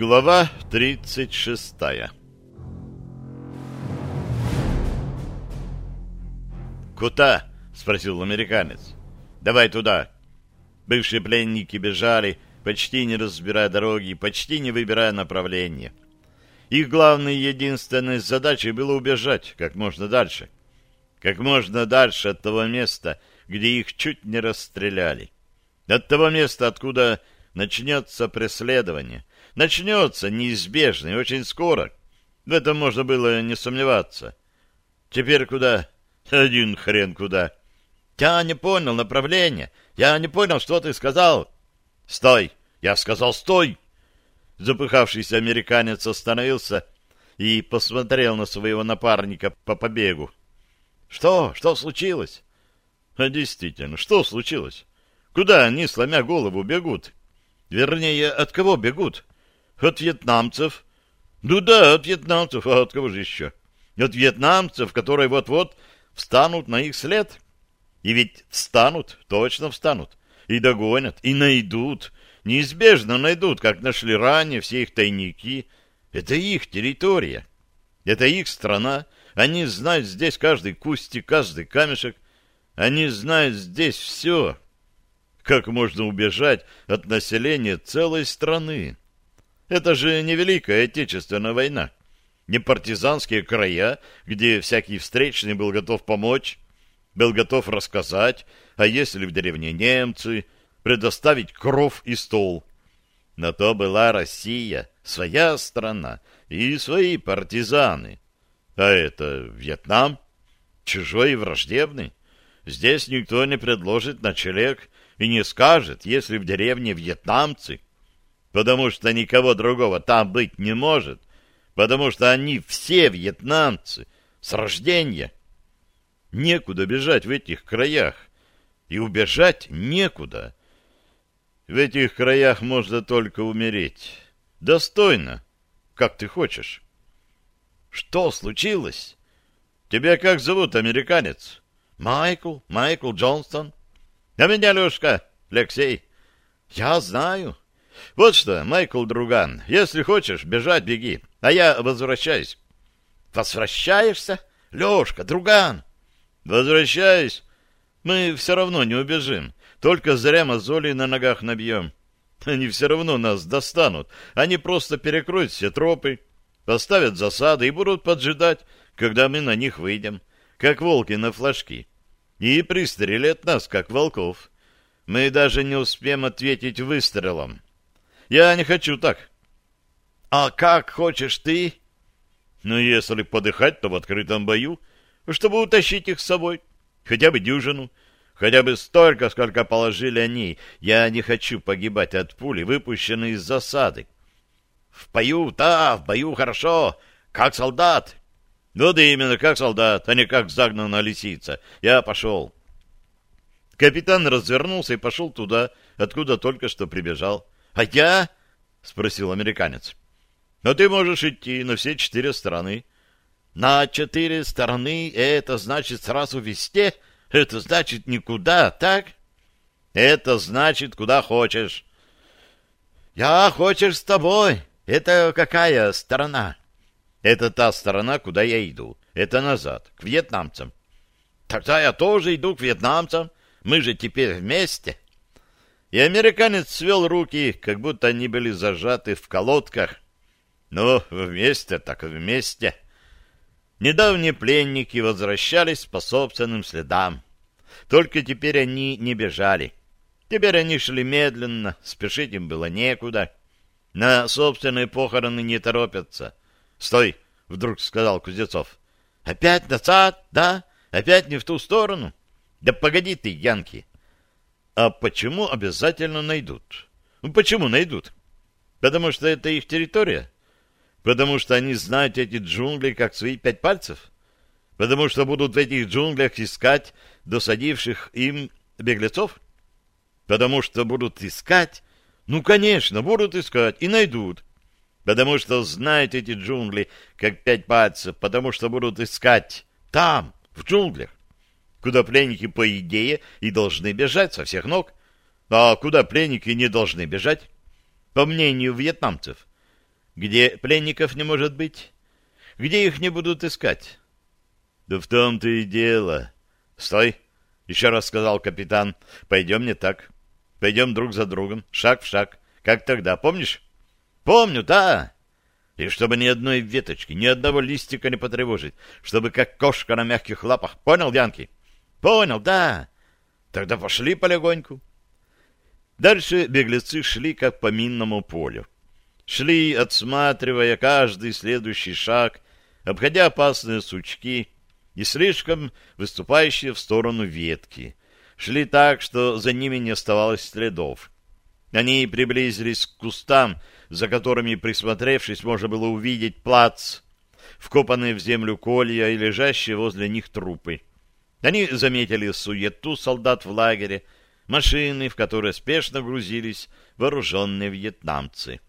Глава 36 «Куда?» — спросил американец. «Давай туда». Бывшие пленники бежали, почти не разбирая дороги, почти не выбирая направления. Их главной единственной задачей было убежать как можно дальше. Как можно дальше от того места, где их чуть не расстреляли. От того места, откуда начнется преследование. Начнется неизбежно и очень скоро. В этом можно было не сомневаться. Теперь куда? Один хрен куда. Я не понял направления. Я не понял, что ты сказал. Стой! Я сказал, стой! Запыхавшийся американец остановился и посмотрел на своего напарника по побегу. Что? Что случилось? А действительно, что случилось? Куда они, сломя голову, бегут? Вернее, от кого бегут? От вьетнамцев. Ну да, от вьетнамцев, а от кого же еще? От вьетнамцев, которые вот-вот встанут на их след. И ведь встанут, точно встанут. И догонят, и найдут. Неизбежно найдут, как нашли ранее все их тайники. Это их территория. Это их страна. Они знают здесь каждый кустик, каждый камешек. Они знают здесь все. Как можно убежать от населения целой страны? Это же не Великая Отечественная война. Не партизанские края, где всякий встречный был готов помочь, был готов рассказать, а если в деревне немцы, предоставить кров и стол. На то была Россия, своя страна и свои партизаны. А это Вьетнам, чужой и враждебный. Здесь никто не предложит ночлег и не скажет, если в деревне вьетнамцы, потому что никого другого там быть не может, потому что они все вьетнамцы с рождения. Некуда бежать в этих краях, и убежать некуда. В этих краях можно только умереть. Достойно, как ты хочешь. Что случилось? Тебя как зовут, американец? Майкл, Майкл Джонстон. А меня, Лешка, Алексей. Я знаю. Вот что, Майкл Друган, если хочешь, бежать беги, а я возвращаюсь. Возвращаешься? Лешка, Друган. Возвращаюсь. Мы все равно не убежим. Только зря мозоли на ногах набьем. Они все равно нас достанут. Они просто перекроют все тропы, поставят засады и будут поджидать, когда мы на них выйдем, как волки на флажки, и пристрелят нас, как волков. Мы даже не успеем ответить выстрелом. Я не хочу так. А как хочешь ты? Ну, если подыхать, то в открытом бою, чтобы утащить их с собой, хотя бы дюжину, хотя бы столько, сколько положили они. Я не хочу погибать от пули, выпущенной из засады. В бою, да, в бою хорошо, как солдат. Ну да именно, как солдат, а не как загнанная лисица. Я пошел. Капитан развернулся и пошел туда, откуда только что прибежал. «А я?» — спросил американец. «Но ты можешь идти на все четыре стороны». «На четыре стороны — это значит сразу везде? Это значит никуда, так?» «Это значит, куда хочешь». «Я хочешь с тобой. Это какая сторона?» «Это та сторона, куда я иду. Это назад, к вьетнамцам». «Тогда я тоже иду к вьетнамцам. Мы же теперь вместе». И американец свел руки, как будто они были зажаты в колодках. Ну, вместе так вместе. Недавние пленники возвращались по собственным следам. Только теперь они не бежали. Теперь они шли медленно, спешить им было некуда. На собственные похороны не торопятся. «Стой!» — вдруг сказал Кузнецов. «Опять назад, да? Опять не в ту сторону? Да погоди ты, Янки!» А почему обязательно найдут? Ну, почему найдут? Потому что это их территория? Потому что они знают эти джунгли как свои пять пальцев? Потому что будут в этих джунглях искать досадивших им беглецов? Потому что будут искать? Ну, конечно, будут искать и найдут. Потому что знают эти джунгли как пять пальцев, потому что будут искать там, в джунглях куда пленники, по идее, и должны бежать со всех ног. А куда пленники не должны бежать? По мнению вьетнамцев. Где пленников не может быть? Где их не будут искать? Да в том-то и дело. Стой, еще раз сказал капитан. Пойдем не так. Пойдем друг за другом, шаг в шаг. Как тогда, помнишь? Помню, да. И чтобы ни одной веточки, ни одного листика не потревожить, чтобы как кошка на мягких лапах. Понял, Янки? Понял, да. Тогда пошли полегоньку. Дальше беглецы шли как по минному полю. Шли, отсматривая каждый следующий шаг, обходя опасные сучки и слишком выступающие в сторону ветки. Шли так, что за ними не оставалось следов. Они приблизились к кустам, за которыми, присмотревшись, можно было увидеть плац, вкопанные в землю колья и лежащие возле них трупы. Они заметили суету солдат в лагере, машины, в которые спешно грузились вооруженные вьетнамцы.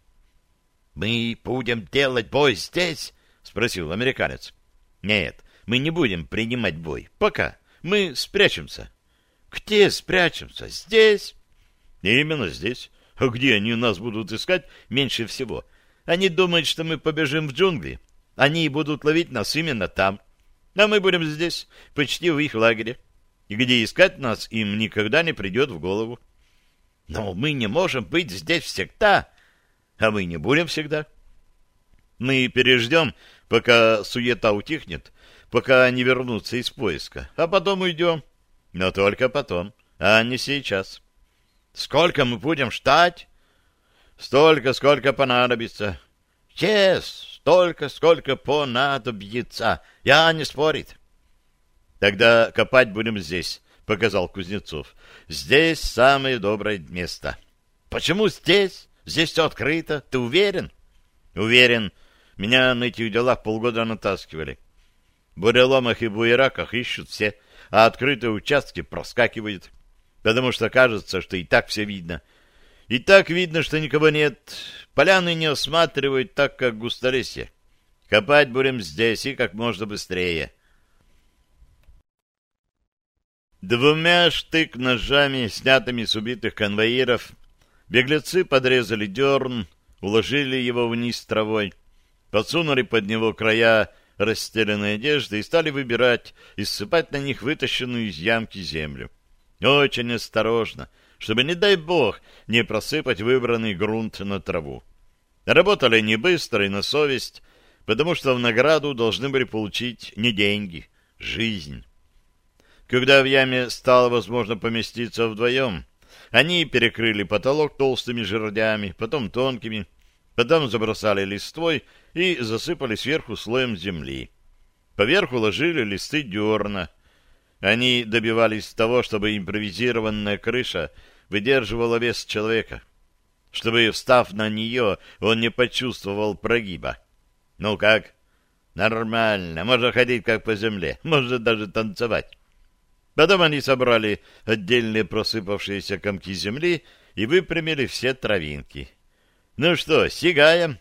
— Мы будем делать бой здесь? — спросил американец. — Нет, мы не будем принимать бой. Пока. Мы спрячемся. — Где спрячемся? Здесь? — Именно здесь. А где они нас будут искать меньше всего? Они думают, что мы побежим в джунгли. Они будут ловить нас именно там. А мы будем здесь, почти в их лагере. И где искать нас им никогда не придет в голову. Но мы не можем быть здесь всегда. А мы не будем всегда. Мы переждем, пока суета утихнет, пока они вернутся из поиска. А потом уйдем. Но только потом, а не сейчас. Сколько мы будем ждать? Столько, сколько понадобится. Чес, столько, сколько понадобится. Я не спорит. Тогда копать будем здесь, показал Кузнецов. Здесь самое доброе место. Почему здесь? Здесь все открыто. Ты уверен? Уверен. Меня на этих делах полгода натаскивали. В буреломах и буераках ищут все, а открытые участки проскакивают потому что кажется, что и так все видно. И так видно, что никого нет. Поляны не осматривают так, как густоресье. Копать будем здесь и как можно быстрее. Двумя штык-ножами, снятыми с убитых конвоиров, беглецы подрезали дерн, уложили его вниз травой, подсунули под него края расстеленной одежды и стали выбирать и ссыпать на них вытащенную из ямки землю. Очень осторожно, чтобы, не дай бог, не просыпать выбранный грунт на траву. Работали не быстро и на совесть, потому что в награду должны были получить не деньги, жизнь. Когда в яме стало возможно поместиться вдвоем, они перекрыли потолок толстыми жердями, потом тонкими, потом забросали листвой и засыпали сверху слоем земли. Поверху ложили листы дерна, они добивались того, чтобы импровизированная крыша выдерживала вес человека, чтобы, встав на нее, он не почувствовал прогиба. Ну как? Нормально, можно ходить как по земле, можно даже танцевать. Потом они собрали отдельные просыпавшиеся комки земли и выпрямили все травинки. Ну что, сигаем?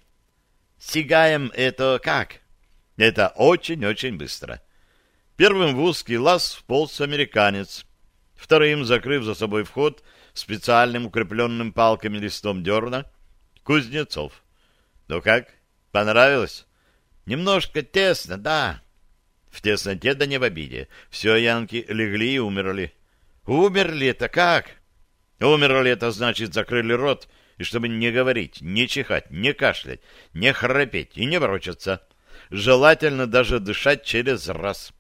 Сигаем это как? Это очень-очень быстро. Первым в узкий лаз вполз американец, вторым, закрыв за собой вход специальным укрепленным палками листом дерна, Кузнецов. Ну как, понравилось? Немножко тесно, да. В тесноте да не в обиде. Все, янки легли и умерли. Умерли это как? Умерли это значит закрыли рот, и чтобы не говорить, не чихать, не кашлять, не храпеть и не ворочаться. Желательно даже дышать через раз.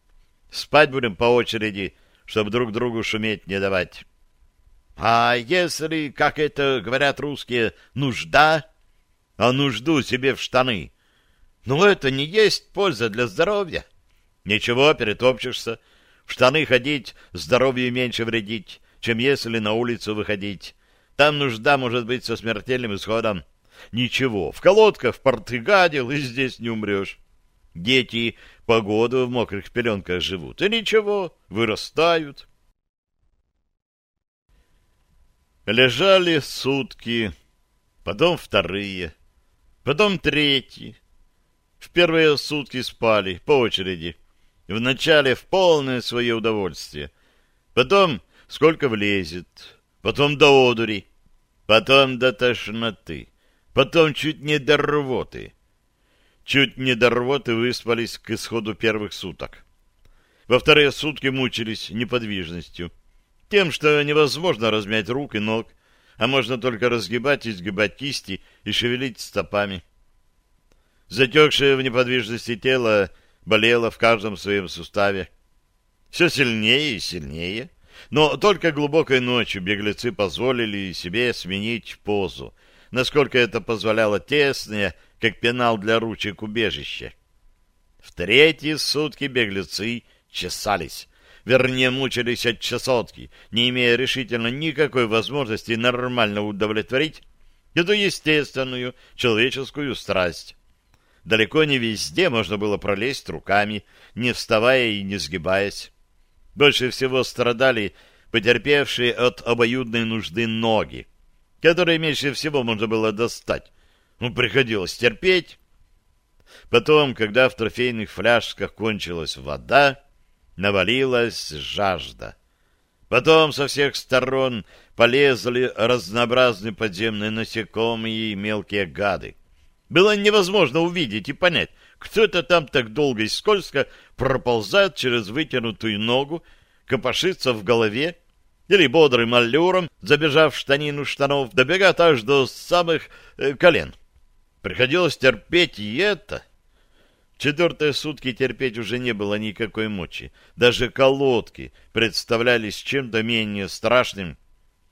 Спать будем по очереди, чтобы друг другу шуметь не давать. А если, как это говорят русские, нужда, а нужду себе в штаны, ну это не есть польза для здоровья. Ничего, перетопчешься. В штаны ходить здоровью меньше вредить, чем если на улицу выходить. Там нужда может быть со смертельным исходом. Ничего, в колодках в порты гадил, и здесь не умрешь. Дети погоду в мокрых пеленках живут. И ничего, вырастают. Лежали сутки, потом вторые, потом третьи. В первые сутки спали по очереди. Вначале в полное свое удовольствие. Потом сколько влезет. Потом до одури. Потом до тошноты. Потом чуть не до рвоты. Чуть не до рвоты выспались к исходу первых суток. Во вторые сутки мучились неподвижностью. Тем, что невозможно размять рук и ног, а можно только разгибать и сгибать кисти и шевелить стопами. Затекшее в неподвижности тело болело в каждом своем суставе. Все сильнее и сильнее. Но только глубокой ночью беглецы позволили себе сменить позу, насколько это позволяло тесное, как пенал для ручек убежище. В третьи сутки беглецы чесались, вернее, мучились от чесотки, не имея решительно никакой возможности нормально удовлетворить эту естественную человеческую страсть. Далеко не везде можно было пролезть руками, не вставая и не сгибаясь. Больше всего страдали потерпевшие от обоюдной нужды ноги, которые меньше всего можно было достать. Ну, приходилось терпеть. Потом, когда в трофейных фляжках кончилась вода, навалилась жажда. Потом со всех сторон полезли разнообразные подземные насекомые и мелкие гады. Было невозможно увидеть и понять, кто это там так долго и скользко проползает через вытянутую ногу, копошится в голове, или бодрым аллюром, забежав в штанину штанов, добегает аж до самых э, колен. Приходилось терпеть и это. Четвертые сутки терпеть уже не было никакой мочи. Даже колодки представлялись чем-то менее страшным,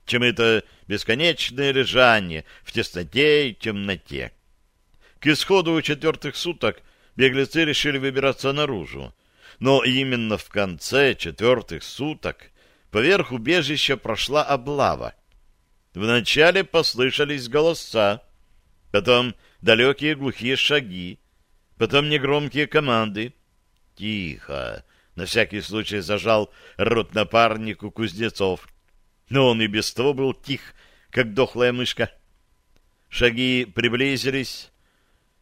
чем это бесконечное лежание в тесноте и темноте. К исходу четвертых суток беглецы решили выбираться наружу. Но именно в конце четвертых суток поверх убежища прошла облава. Вначале послышались голоса, потом далекие глухие шаги, потом негромкие команды. Тихо. На всякий случай зажал рот напарнику Кузнецов. Но он и без того был тих, как дохлая мышка. Шаги приблизились.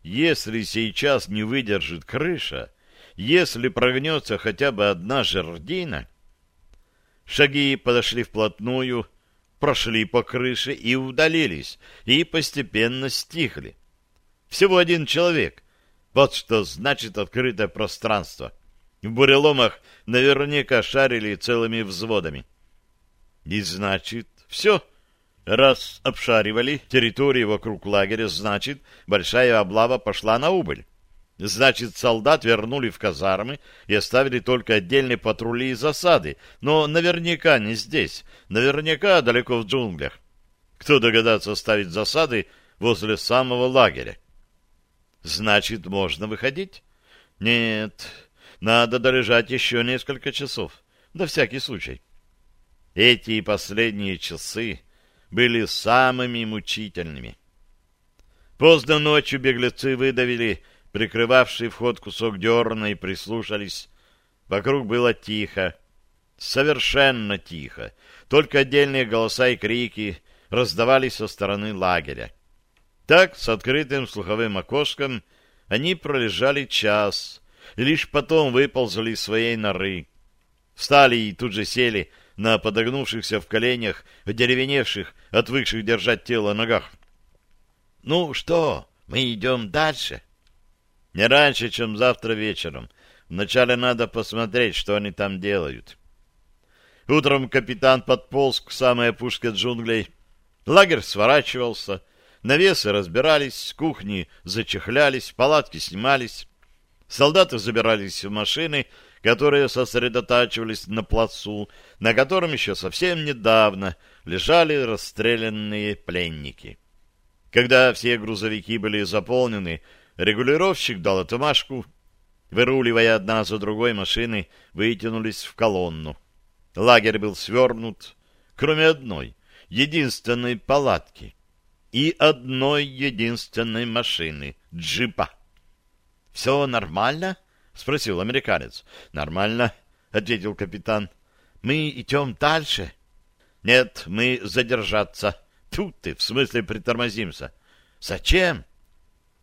Если сейчас не выдержит крыша, если прогнется хотя бы одна жердина... Шаги подошли вплотную, прошли по крыше и удалились, и постепенно стихли. Всего один человек, вот что значит открытое пространство. В буреломах наверняка шарили целыми взводами. И значит, все. Раз обшаривали территорию вокруг лагеря, значит, большая облава пошла на убыль. Значит, солдат вернули в казармы и оставили только отдельные патрули и засады, но наверняка не здесь, наверняка далеко в джунглях. Кто догадается оставить засады возле самого лагеря? Значит, можно выходить? Нет, надо долежать еще несколько часов, на всякий случай. Эти последние часы были самыми мучительными. Поздно ночью беглецы выдавили прикрывавший вход кусок дерна, и прислушались. Вокруг было тихо, совершенно тихо. Только отдельные голоса и крики раздавались со стороны лагеря. Так, с открытым слуховым окошком, они пролежали час, и лишь потом выползли из своей норы. Встали и тут же сели на подогнувшихся в коленях, деревеневших, отвыкших держать тело ногах. — Ну что, мы идем дальше? — Не раньше, чем завтра вечером. Вначале надо посмотреть, что они там делают. Утром капитан подполз к самой опушке джунглей. Лагерь сворачивался — Навесы разбирались, кухни зачехлялись, палатки снимались. Солдаты забирались в машины, которые сосредотачивались на плацу, на котором еще совсем недавно лежали расстрелянные пленники. Когда все грузовики были заполнены, регулировщик дал отмашку. Выруливая одна за другой машины, вытянулись в колонну. Лагерь был свернут, кроме одной, единственной палатки и одной единственной машины — джипа. — Все нормально? — спросил американец. — Нормально, — ответил капитан. — Мы идем дальше? — Нет, мы задержаться. Тут ты, в смысле притормозимся. — Зачем? —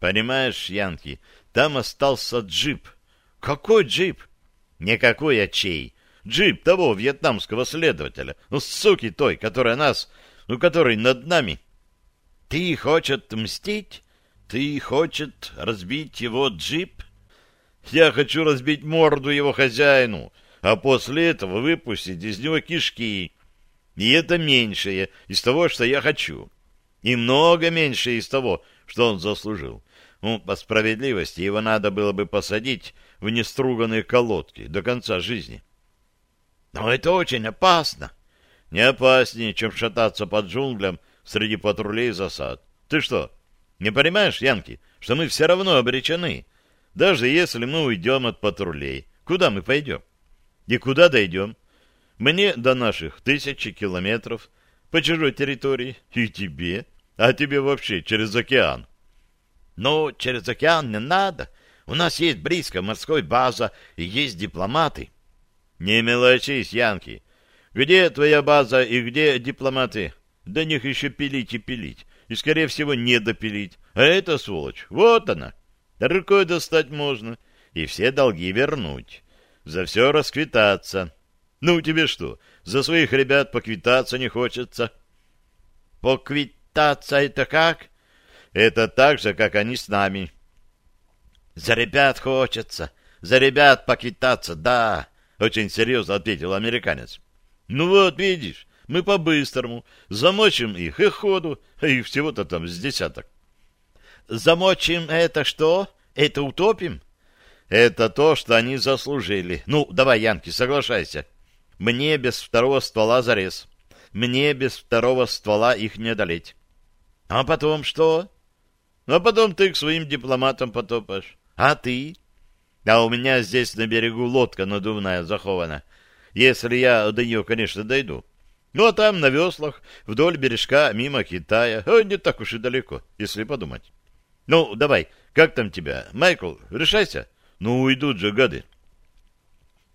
Понимаешь, Янки, там остался джип. — Какой джип? — Никакой, а чей. Джип того вьетнамского следователя. Ну, суки той, которая нас... Ну, который над нами... Ты хочешь отмстить? Ты хочет разбить его джип? Я хочу разбить морду его хозяину, а после этого выпустить из него кишки. И это меньшее из того, что я хочу. И много меньше из того, что он заслужил. Ну, по справедливости, его надо было бы посадить в неструганные колодки до конца жизни. Но это очень опасно. Не опаснее, чем шататься по джунглям среди патрулей и засад. Ты что, не понимаешь, Янки, что мы все равно обречены? Даже если мы уйдем от патрулей, куда мы пойдем? И куда дойдем? Мне до наших тысячи километров по чужой территории, и тебе, а тебе вообще через океан. Но через океан не надо. У нас есть близко морской база и есть дипломаты. Не мелочись, Янки. Где твоя база и где дипломаты? До них еще пилить и пилить. И, скорее всего, не допилить. А эта сволочь, вот она. Рукой достать можно. И все долги вернуть. За все расквитаться. Ну, тебе что, за своих ребят поквитаться не хочется? Поквитаться это как? Это так же, как они с нами. За ребят хочется. За ребят поквитаться, да. Очень серьезно ответил американец. Ну вот, видишь, мы по-быстрому замочим их и ходу, их всего-то там с десяток. Замочим это что? Это утопим? Это то, что они заслужили. Ну, давай, Янки, соглашайся. Мне без второго ствола зарез. Мне без второго ствола их не одолеть. А потом что? А потом ты к своим дипломатам потопаешь. А ты? А у меня здесь на берегу лодка надувная захована. Если я до нее, конечно, дойду. Ну, а там на веслах, вдоль бережка, мимо Китая. О, не так уж и далеко, если подумать. Ну, давай, как там тебя? Майкл, решайся. Ну, уйдут же гады.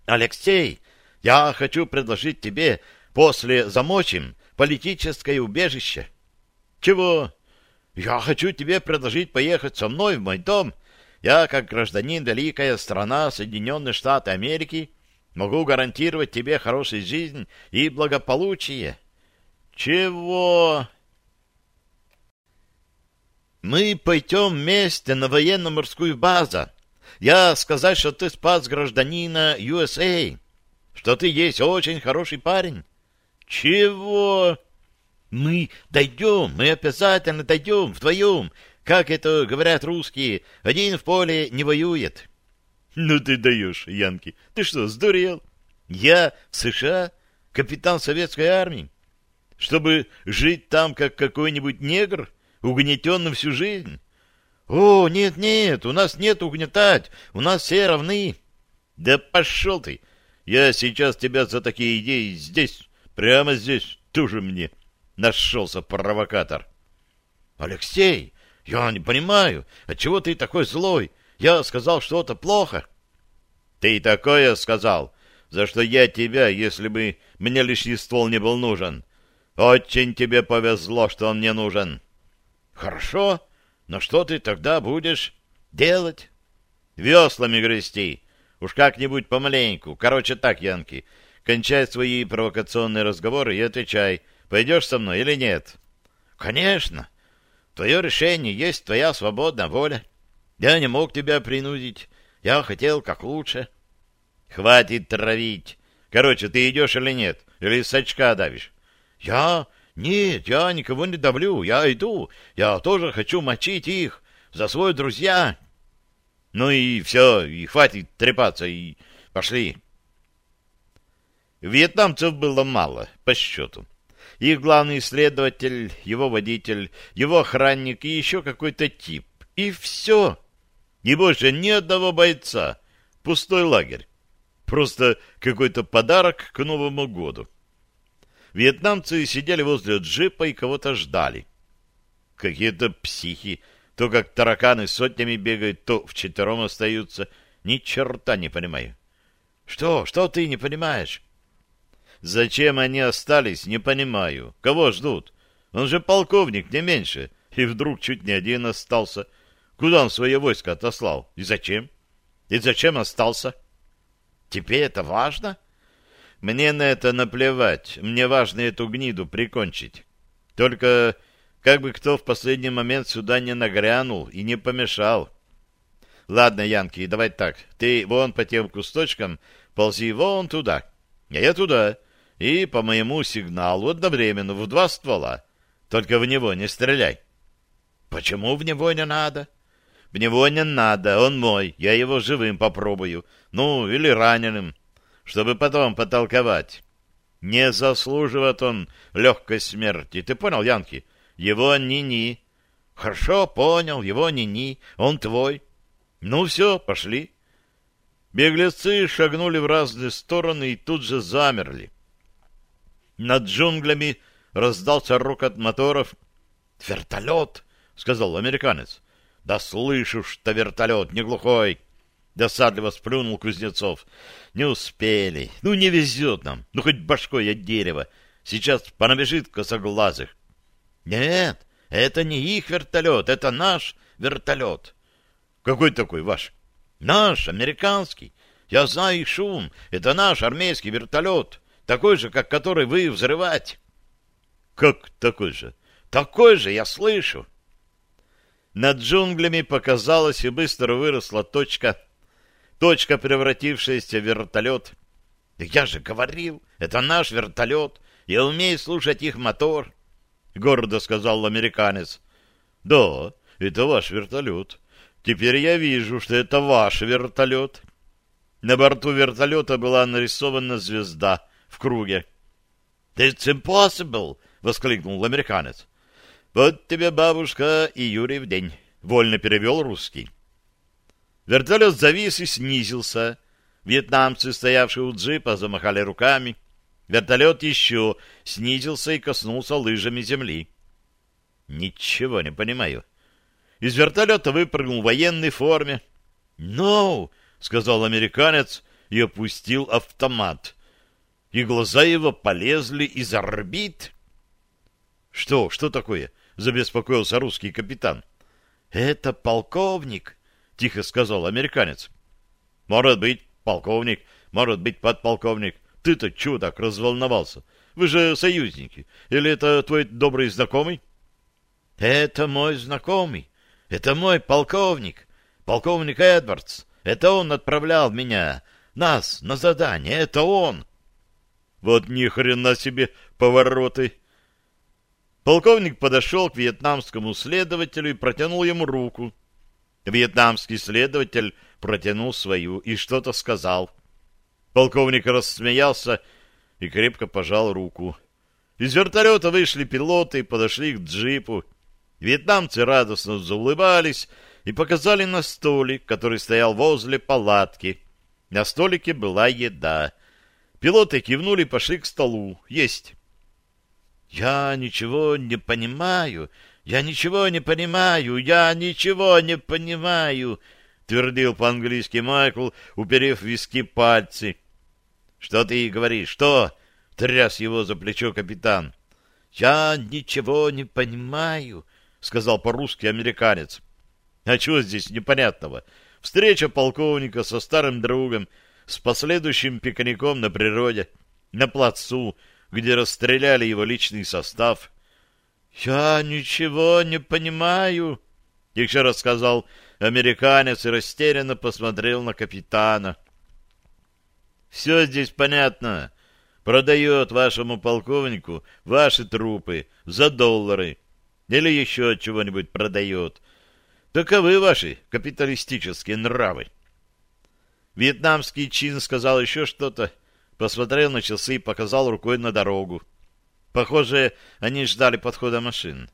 Алексей, я хочу предложить тебе после замочим политическое убежище. Чего? Я хочу тебе предложить поехать со мной в мой дом. Я, как гражданин великая страна Соединенные Штаты Америки, могу гарантировать тебе хорошую жизнь и благополучие. Чего? Мы пойдем вместе на военно-морскую базу. Я сказать, что ты спас гражданина USA, что ты есть очень хороший парень. Чего? Мы дойдем, мы обязательно дойдем вдвоем. Как это говорят русские, один в поле не воюет. Ну ты даешь, Янки. Ты что, сдурел? Я в США, капитан советской армии. Чтобы жить там, как какой-нибудь негр, угнетенным всю жизнь? О, нет-нет, у нас нет угнетать, у нас все равны. Да пошел ты! Я сейчас тебя за такие идеи здесь, прямо здесь, тоже мне Нашелся провокатор. Алексей, я не понимаю, отчего ты такой злой? Я сказал что-то плохо. Ты такое сказал, за что я тебя, если бы мне лишний ствол не был нужен. Очень тебе повезло, что он мне нужен. Хорошо, но что ты тогда будешь делать? Веслами грести. Уж как-нибудь помаленьку. Короче так, Янки, кончай свои провокационные разговоры и отвечай — Пойдешь со мной или нет? Конечно. Твое решение есть твоя свободная воля. Я не мог тебя принудить. Я хотел как лучше. Хватит травить. Короче, ты идешь или нет? Или с очка давишь? Я? Нет, я никого не давлю. Я иду. Я тоже хочу мочить их. За свой друзья. Ну и все, и хватит трепаться, и пошли. Вьетнамцев было мало, по счету их главный исследователь, его водитель, его охранник и еще какой-то тип. И все. И больше ни одного бойца. Пустой лагерь. Просто какой-то подарок к Новому году. Вьетнамцы сидели возле джипа и кого-то ждали. Какие-то психи. То как тараканы сотнями бегают, то вчетвером остаются. Ни черта не понимаю. Что? Что ты не понимаешь? Зачем они остались, не понимаю. Кого ждут? Он же полковник, не меньше. И вдруг чуть не один остался. Куда он свое войско отослал? И зачем? И зачем остался? Тебе это важно? Мне на это наплевать. Мне важно эту гниду прикончить. Только как бы кто в последний момент сюда не нагрянул и не помешал. Ладно, Янки, давай так. Ты вон по тем кусточкам ползи вон туда, а я туда. И по моему сигналу одновременно в два ствола. Только в него не стреляй. Почему в него не надо? В него не надо, он мой. Я его живым попробую. Ну, или раненым, чтобы потом потолковать. Не заслуживает он легкой смерти. Ты понял, Янки? Его ни-ни. Хорошо, понял, его ни-ни. Он твой. Ну все, пошли. Беглецы шагнули в разные стороны и тут же замерли. Над джунглями раздался рокот моторов. «Вертолет!» — сказал американец. «Да слышу, что вертолет, не глухой!» Досадливо сплюнул Кузнецов. «Не успели. Ну, не везет нам. Ну, хоть башкой от дерева. Сейчас понабежит косоглазых». «Нет, это не их вертолет, это наш вертолет». «Какой такой ваш?» «Наш, американский. Я знаю их шум. Это наш армейский вертолет, такой же, как который вы взрывать». «Как такой же?» «Такой же, я слышу». Над джунглями показалась и быстро выросла точка. Точка, превратившаяся в вертолет. «Да я же говорил, это наш вертолет. Я умею слушать их мотор», — гордо сказал американец. «Да, это ваш вертолет. Теперь я вижу, что это ваш вертолет». На борту вертолета была нарисована звезда в круге. «It's impossible!» — воскликнул американец. «Вот тебе, бабушка, и Юрий в день», — вольно перевел русский. Вертолет завис и снизился. Вьетнамцы, стоявшие у джипа, замахали руками. Вертолет еще снизился и коснулся лыжами земли. «Ничего не понимаю». Из вертолета выпрыгнул в форме. «No!» — сказал американец и опустил автомат. И глаза его полезли из орбит. «Что? Что такое?» — забеспокоился русский капитан. «Это полковник», — тихо сказал американец. «Может быть, полковник, может быть, подполковник. Ты-то чего так разволновался? Вы же союзники. Или это твой добрый знакомый?» «Это мой знакомый. Это мой полковник. Полковник Эдвардс. Это он отправлял меня, нас, на задание. Это он». «Вот ни хрена себе повороты!» Полковник подошел к вьетнамскому следователю и протянул ему руку. Вьетнамский следователь протянул свою и что-то сказал. Полковник рассмеялся и крепко пожал руку. Из вертолета вышли пилоты и подошли к джипу. Вьетнамцы радостно заулыбались и показали на столик, который стоял возле палатки. На столике была еда. Пилоты кивнули и пошли к столу. Есть. «Я ничего не понимаю, я ничего не понимаю, я ничего не понимаю», — твердил по-английски Майкл, уперев виски пальцы. «Что ты говоришь? Что?» — тряс его за плечо капитан. «Я ничего не понимаю», — сказал по-русски американец. «А чего здесь непонятного? Встреча полковника со старым другом, с последующим пикником на природе, на плацу, где расстреляли его личный состав. «Я ничего не понимаю», — еще раз сказал американец и растерянно посмотрел на капитана. «Все здесь понятно. Продает вашему полковнику ваши трупы за доллары или еще чего-нибудь продает. Таковы ваши капиталистические нравы». Вьетнамский чин сказал еще что-то, посмотрел на часы и показал рукой на дорогу. Похоже, они ждали подхода машин.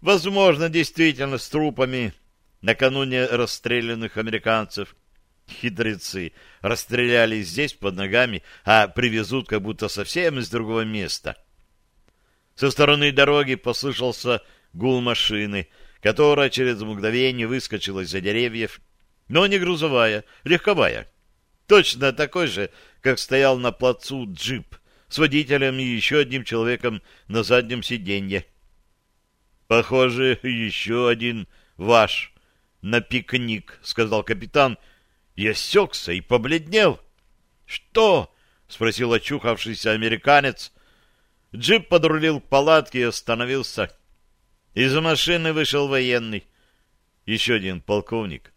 Возможно, действительно, с трупами накануне расстрелянных американцев. Хитрецы расстреляли здесь под ногами, а привезут как будто совсем из другого места. Со стороны дороги послышался гул машины, которая через мгновение выскочила из-за деревьев, но не грузовая, легковая. Точно такой же, как стоял на плацу джип с водителем и еще одним человеком на заднем сиденье. «Похоже, еще один ваш на пикник», — сказал капитан, и осекся и побледнел. «Что?» — спросил очухавшийся американец. Джип подрулил к палатке и остановился. Из машины вышел военный, еще один полковник,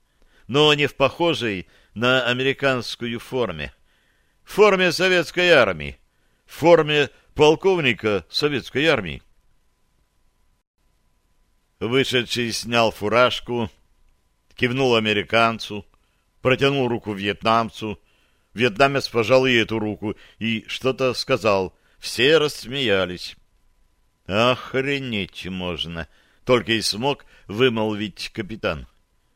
но не в похожей на американскую форме. В форме советской армии, в форме полковника советской армии. Вышедший снял фуражку, кивнул американцу, протянул руку вьетнамцу. Вьетнамец пожал ей эту руку и что-то сказал. Все рассмеялись. «Охренеть можно!» — только и смог вымолвить капитан.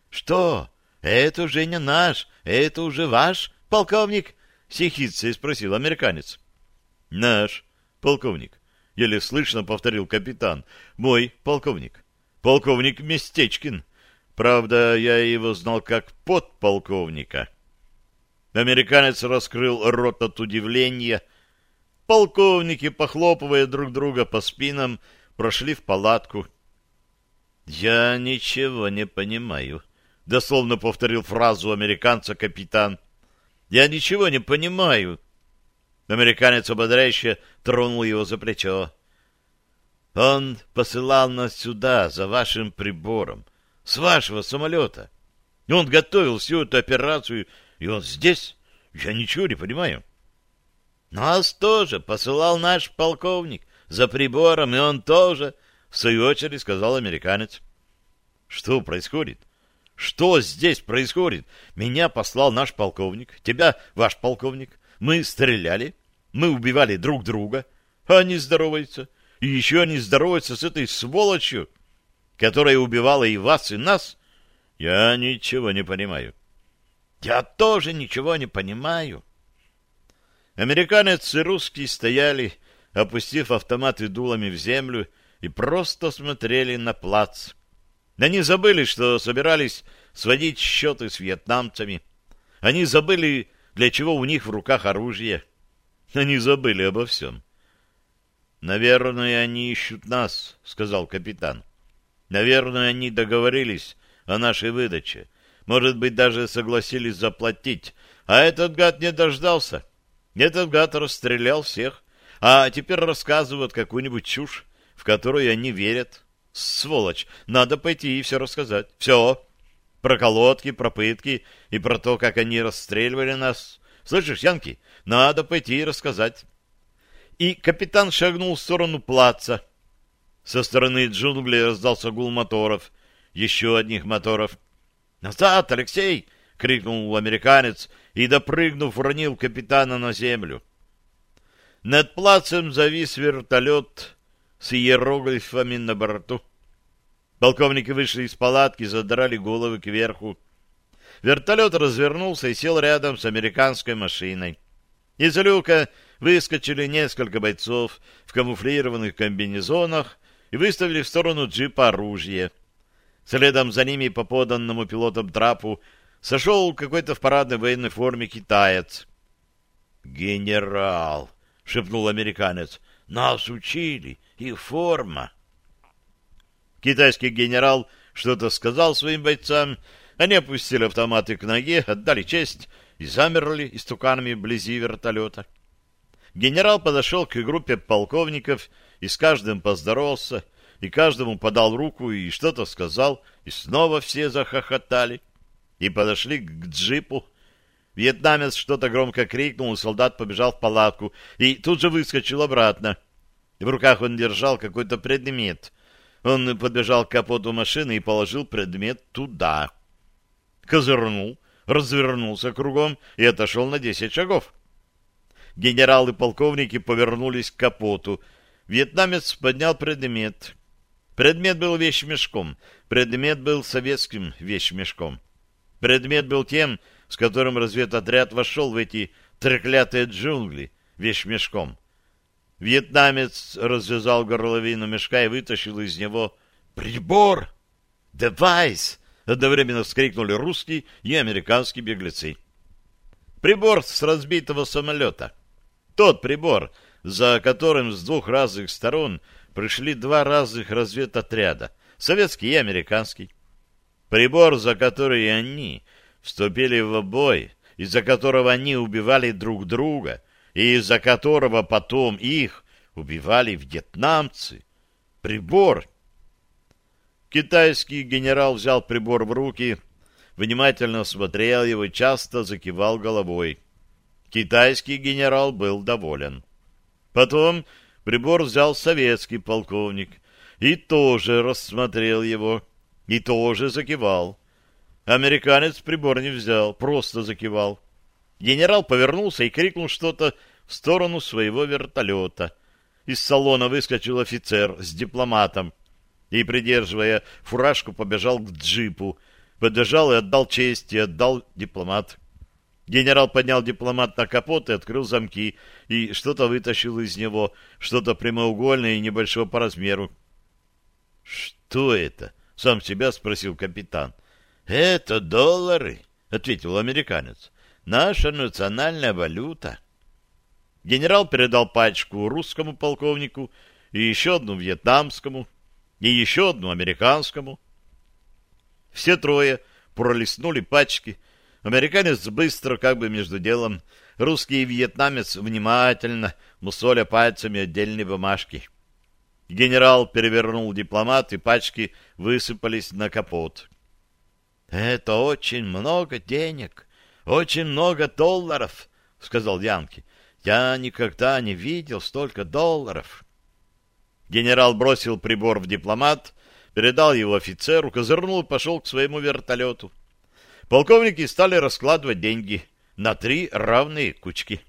«Что? Это уже не наш, это уже ваш полковник?» — сихицей спросил американец. «Наш полковник», — еле слышно повторил капитан. «Мой полковник. Полковник Местечкин. Правда, я его знал как подполковника». Американец раскрыл рот от удивления — Полковники, похлопывая друг друга по спинам, прошли в палатку. «Я ничего не понимаю», — дословно повторил фразу американца капитан. «Я ничего не понимаю». Американец ободряюще тронул его за плечо. «Он посылал нас сюда за вашим прибором, с вашего самолета. Он готовил всю эту операцию, и он здесь. Я ничего не понимаю». Нас тоже посылал наш полковник за прибором, и он тоже, в свою очередь, сказал американец. Что происходит? Что здесь происходит? Меня послал наш полковник, тебя ваш полковник. Мы стреляли, мы убивали друг друга, а они здороваются. И еще они здороваются с этой сволочью, которая убивала и вас, и нас. Я ничего не понимаю. Я тоже ничего не понимаю. Американец и русский стояли, опустив автоматы дулами в землю, и просто смотрели на плац. Они забыли, что собирались сводить счеты с вьетнамцами. Они забыли, для чего у них в руках оружие. Они забыли обо всем. «Наверное, они ищут нас», — сказал капитан. «Наверное, они договорились о нашей выдаче. Может быть, даже согласились заплатить. А этот гад не дождался. Этот гад расстрелял всех, а теперь рассказывают какую-нибудь чушь, в которую они верят. Сволочь, надо пойти и все рассказать. Все. Про колодки, про пытки и про то, как они расстреливали нас. Слышишь, Янки, надо пойти и рассказать. И капитан шагнул в сторону плаца. Со стороны джунглей раздался гул моторов. Еще одних моторов. «Назад, Алексей!» — крикнул американец и, допрыгнув, уронил капитана на землю. Над плацем завис вертолет с иероглифами на борту. Полковники вышли из палатки, задрали головы кверху. Вертолет развернулся и сел рядом с американской машиной. Из люка выскочили несколько бойцов в камуфлированных комбинезонах и выставили в сторону джипа оружие. Следом за ними по поданному пилотом трапу сошел какой-то в парадной военной форме китаец. «Генерал!» — шепнул американец. «Нас учили! Их форма!» Китайский генерал что-то сказал своим бойцам. Они опустили автоматы к ноге, отдали честь и замерли истуканами вблизи вертолета. Генерал подошел к группе полковников и с каждым поздоровался, и каждому подал руку и что-то сказал, и снова все захохотали и подошли к джипу. Вьетнамец что-то громко крикнул, и солдат побежал в палатку и тут же выскочил обратно. В руках он держал какой-то предмет. Он подбежал к капоту машины и положил предмет туда. Козырнул, развернулся кругом и отошел на десять шагов. Генералы и полковники повернулись к капоту. Вьетнамец поднял предмет. Предмет был вещмешком. Предмет был советским вещмешком. Предмет был тем, с которым разведотряд вошел в эти треклятые джунгли вещмешком. Вьетнамец развязал горловину мешка и вытащил из него прибор. «Девайс!» — одновременно вскрикнули русские и американские беглецы. Прибор с разбитого самолета. Тот прибор, за которым с двух разных сторон пришли два разных разведотряда, советский и американский. Прибор, за который они вступили в бой, из-за которого они убивали друг друга, из-за которого потом их убивали вьетнамцы. Прибор. Китайский генерал взял прибор в руки, внимательно смотрел его часто закивал головой. Китайский генерал был доволен. Потом прибор взял советский полковник и тоже рассмотрел его, и тоже закивал. Американец прибор не взял, просто закивал. Генерал повернулся и крикнул что-то в сторону своего вертолета. Из салона выскочил офицер с дипломатом и, придерживая фуражку, побежал к джипу, подбежал и отдал честь, и отдал дипломат. Генерал поднял дипломат на капот и открыл замки, и что-то вытащил из него, что-то прямоугольное и небольшое по размеру. — Что это? — сам себя спросил капитан. — Это доллары, — ответил американец. — Наша национальная валюта. Генерал передал пачку русскому полковнику и еще одну вьетнамскому, и еще одну американскому. Все трое пролистнули пачки. Американец быстро, как бы между делом, русский и вьетнамец внимательно, мусоля пальцами отдельные бумажки. Генерал перевернул дипломат, и пачки высыпались на капот. — Это очень много денег, очень много долларов, — сказал Янки. — Я никогда не видел столько долларов. Генерал бросил прибор в дипломат, передал его офицеру, козырнул и пошел к своему вертолету. Полковники стали раскладывать деньги на три равные кучки.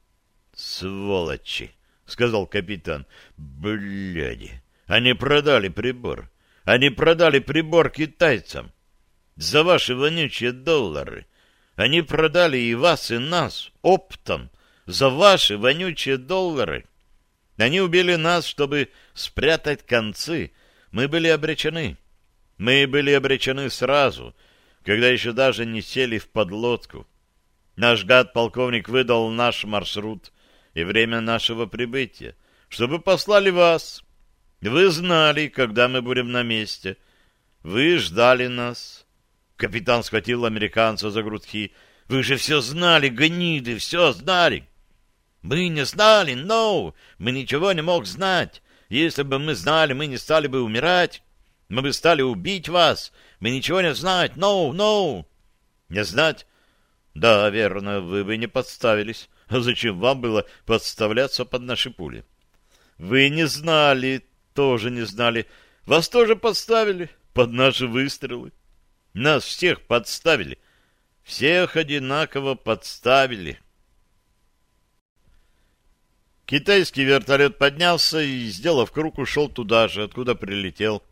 — Сволочи! — сказал капитан. — Бляди! Они продали прибор. Они продали прибор китайцам. За ваши вонючие доллары. Они продали и вас, и нас оптом. За ваши вонючие доллары. Они убили нас, чтобы спрятать концы. Мы были обречены. Мы были обречены сразу, когда еще даже не сели в подлодку. Наш гад-полковник выдал наш маршрут и время нашего прибытия, чтобы послали вас. Вы знали, когда мы будем на месте. Вы ждали нас. Капитан схватил американца за грудки. Вы же все знали, гниды, все знали. Мы не знали, но мы ничего не мог знать. Если бы мы знали, мы не стали бы умирать. Мы бы стали убить вас. Мы ничего не знать, no, no. Не знать? Да, верно, вы бы не подставились. А зачем вам было подставляться под наши пули? Вы не знали, тоже не знали. Вас тоже подставили под наши выстрелы. Нас всех подставили. Всех одинаково подставили. Китайский вертолет поднялся и, сделав круг, ушел туда же, откуда прилетел.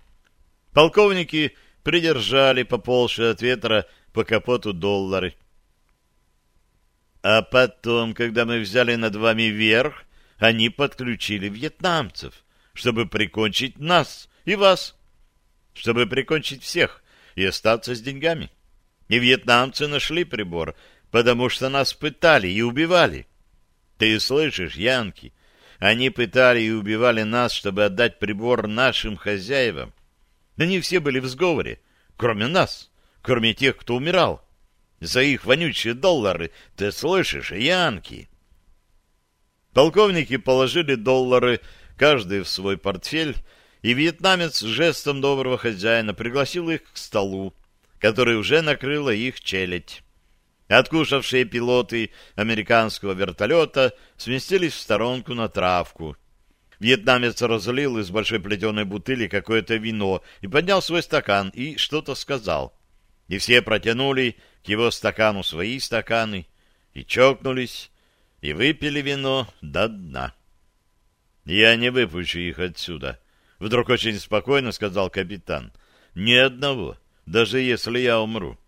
Полковники придержали поползшие от ветра по капоту доллары. А потом, когда мы взяли над вами верх, они подключили вьетнамцев, чтобы прикончить нас и вас, чтобы прикончить всех и остаться с деньгами. И вьетнамцы нашли прибор, потому что нас пытали и убивали. Ты слышишь, Янки? Они пытали и убивали нас, чтобы отдать прибор нашим хозяевам. Они все были в сговоре, кроме нас, кроме тех, кто умирал. За их вонючие доллары, ты слышишь, Янки? Полковники положили доллары, каждый в свой портфель, и вьетнамец жестом доброго хозяина пригласил их к столу, который уже накрыла их челядь. Откушавшие пилоты американского вертолета сместились в сторонку на травку. Вьетнамец разлил из большой плетеной бутыли какое-то вино и поднял свой стакан и что-то сказал. И все протянули к его стакану свои стаканы и чокнулись, и выпили вино до дна. «Я не выпущу их отсюда», — вдруг очень спокойно сказал капитан. «Ни одного, даже если я умру.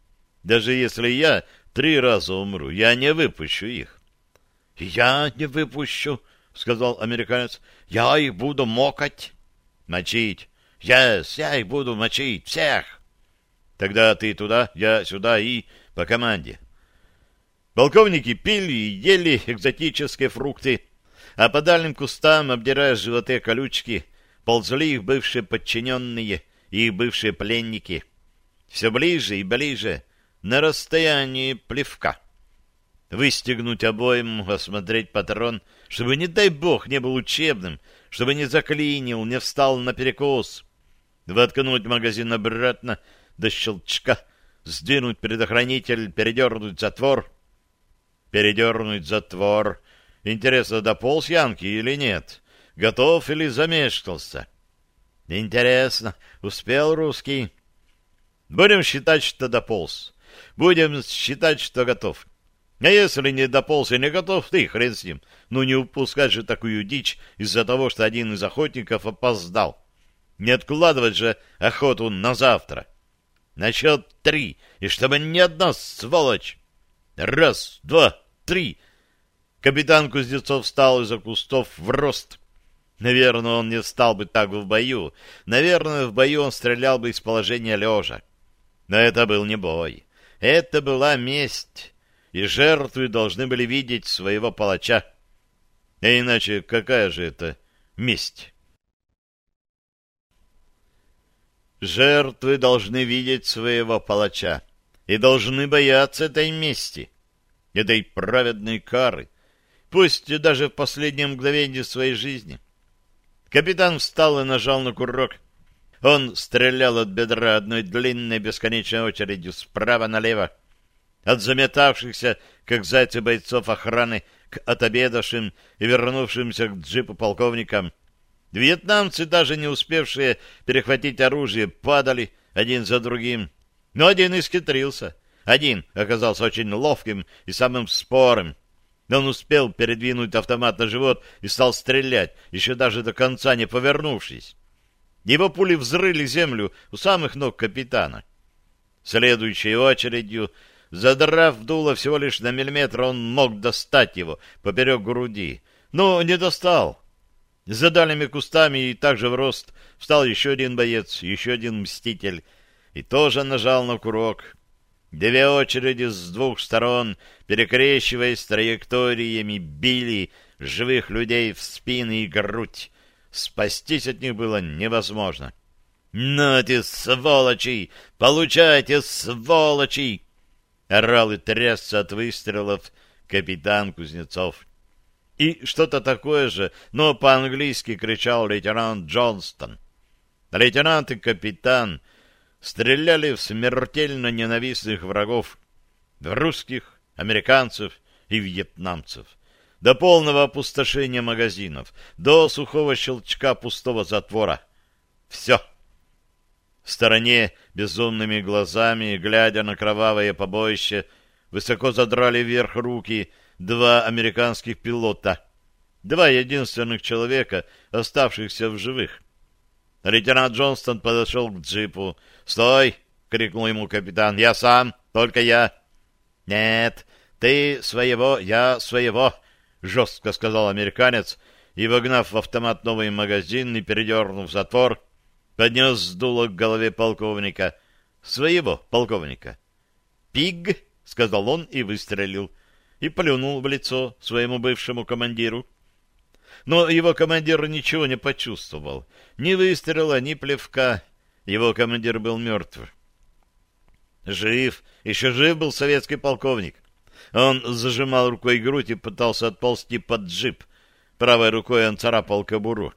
Даже если я три раза умру. Я не выпущу их. — Я не выпущу, — сказал американец. — Я их буду мокать. — Мочить. — Yes, я их буду мочить. Всех. — Тогда ты туда, я сюда и по команде. Полковники пили и ели экзотические фрукты, а по дальним кустам, обдирая животы колючки, ползли их бывшие подчиненные и их бывшие пленники. Все ближе и ближе — на расстоянии плевка. Выстегнуть обоим, осмотреть патрон, чтобы, не дай бог, не был учебным, чтобы не заклинил, не встал наперекос. воткнуть магазин обратно до щелчка, сдвинуть предохранитель, передернуть затвор. Передернуть затвор. Интересно, дополз Янки или нет? Готов или замешкался? Интересно, успел русский? Будем считать, что дополз. Будем считать, что готов. А если не дополз и не готов, ты хрен с ним. Ну не упускать же такую дичь из-за того, что один из охотников опоздал. Не откладывать же охоту на завтра. На счет три, и чтобы ни одна сволочь. Раз, два, три. Капитан Кузнецов встал из-за кустов в рост. Наверное, он не стал бы так в бою. Наверное, в бою он стрелял бы из положения лежа. Но это был не бой. Это была месть и жертвы должны были видеть своего палача. А иначе какая же это месть? Жертвы должны видеть своего палача и должны бояться этой мести, этой праведной кары, пусть даже в последнее мгновение своей жизни. Капитан встал и нажал на курок. Он стрелял от бедра одной длинной бесконечной очередью справа налево, от заметавшихся, как зайцы бойцов охраны, к отобедавшим и вернувшимся к джипу полковникам. Вьетнамцы, даже не успевшие перехватить оружие, падали один за другим. Но один исхитрился. Один оказался очень ловким и самым спорым. Он успел передвинуть автомат на живот и стал стрелять, еще даже до конца не повернувшись. Его пули взрыли землю у самых ног капитана. Следующей очередью Задрав дуло всего лишь на миллиметр, он мог достать его поперек груди. Но не достал. За дальними кустами и также в рост встал еще один боец, еще один мститель, и тоже нажал на курок. Две очереди с двух сторон, перекрещиваясь траекториями, били живых людей в спины и грудь. Спастись от них было невозможно. «Нате, сволочи! Получайте, сволочи!» орал и трясся от выстрелов капитан Кузнецов. И что-то такое же, но по-английски кричал лейтенант Джонстон. Лейтенант и капитан стреляли в смертельно ненавистных врагов, в русских, американцев и вьетнамцев, до полного опустошения магазинов, до сухого щелчка пустого затвора. Все. В стороне, безумными глазами, глядя на кровавое побоище, высоко задрали вверх руки два американских пилота, два единственных человека, оставшихся в живых. Лейтенант Джонстон подошел к джипу. «Стой!» — крикнул ему капитан. «Я сам, только я». «Нет, ты своего, я своего», — жестко сказал американец, и, вогнав в автомат новый магазин и передернув затвор, поднес дуло к голове полковника. Своего полковника. «Пиг!» — сказал он и выстрелил. И плюнул в лицо своему бывшему командиру. Но его командир ничего не почувствовал. Ни выстрела, ни плевка. Его командир был мертв. Жив, еще жив был советский полковник. Он зажимал рукой грудь и пытался отползти под джип. Правой рукой он царапал кобуру.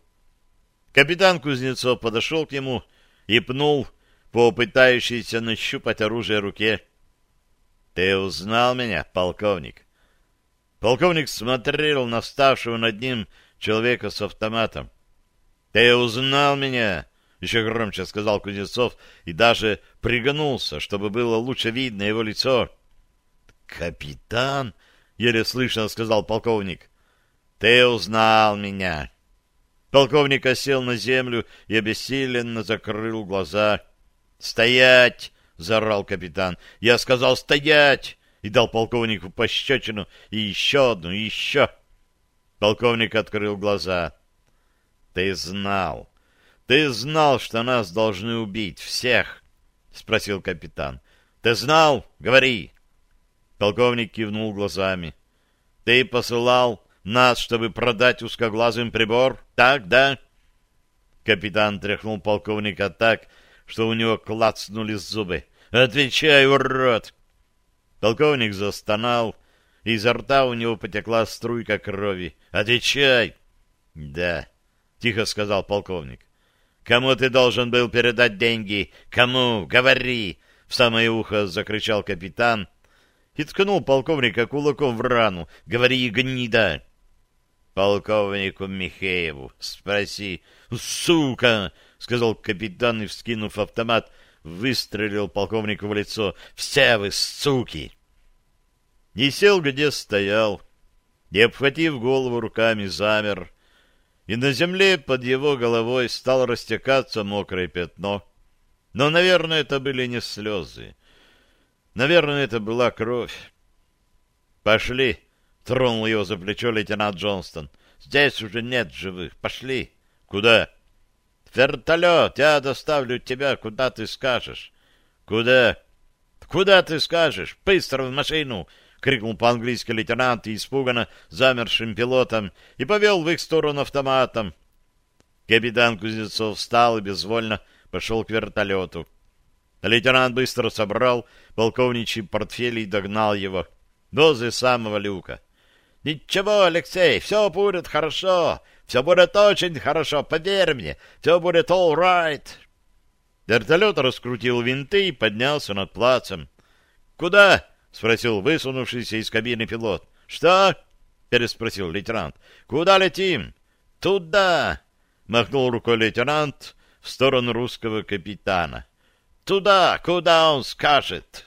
Капитан Кузнецов подошел к нему и пнул по пытающейся нащупать оружие руке. — Ты узнал меня, полковник? Полковник смотрел на ставшего над ним человека с автоматом. — Ты узнал меня? — еще громче сказал Кузнецов и даже пригнулся, чтобы было лучше видно его лицо. — Капитан? — еле слышно сказал полковник. — Ты узнал меня. Полковник осел на землю и обессиленно закрыл глаза. «Стоять!» — заорал капитан. «Я сказал стоять!» и дал полковнику пощечину и еще одну, и еще. Полковник открыл глаза. «Ты знал! Ты знал, что нас должны убить, всех!» — спросил капитан. «Ты знал? Говори!» Полковник кивнул глазами. «Ты посылал нас, чтобы продать узкоглазым прибор? Так, да?» Капитан тряхнул полковника так, что у него клацнули зубы. «Отвечай, урод!» Полковник застонал, и изо рта у него потекла струйка крови. «Отвечай!» «Да», — тихо сказал полковник. Кому ты должен был передать деньги? Кому? Говори!» В самое ухо закричал капитан и ткнул полковника кулаком в рану. «Говори, гнида!» «Полковнику Михееву спроси». «Сука!» — сказал капитан и, вскинув автомат, выстрелил полковнику в лицо. «Все вы суки!» И сел, где стоял, и, обхватив голову руками, замер, и на земле под его головой стало растекаться мокрое пятно. Но, наверное, это были не слезы. Наверное, это была кровь. «Пошли!» — тронул его за плечо лейтенант Джонстон. «Здесь уже нет живых. Пошли!» «Куда?» «Вертолет! Я доставлю тебя, куда ты скажешь». «Куда?» «Куда ты скажешь? Быстро в машину!» — крикнул по-английски лейтенант и испуганно замершим пилотом и повел в их сторону автоматом. Капитан Кузнецов встал и безвольно пошел к вертолету. Лейтенант быстро собрал полковничий портфель и догнал его возле самого люка. «Ничего, Алексей, все будет хорошо, все будет очень хорошо, поверь мне, все будет all right». Вертолет раскрутил винты и поднялся над плацем. «Куда?» — спросил высунувшийся из кабины пилот. «Что?» — переспросил лейтенант. «Куда летим?» «Туда!» — махнул рукой лейтенант в сторону русского капитана. «Туда, куда он скажет!»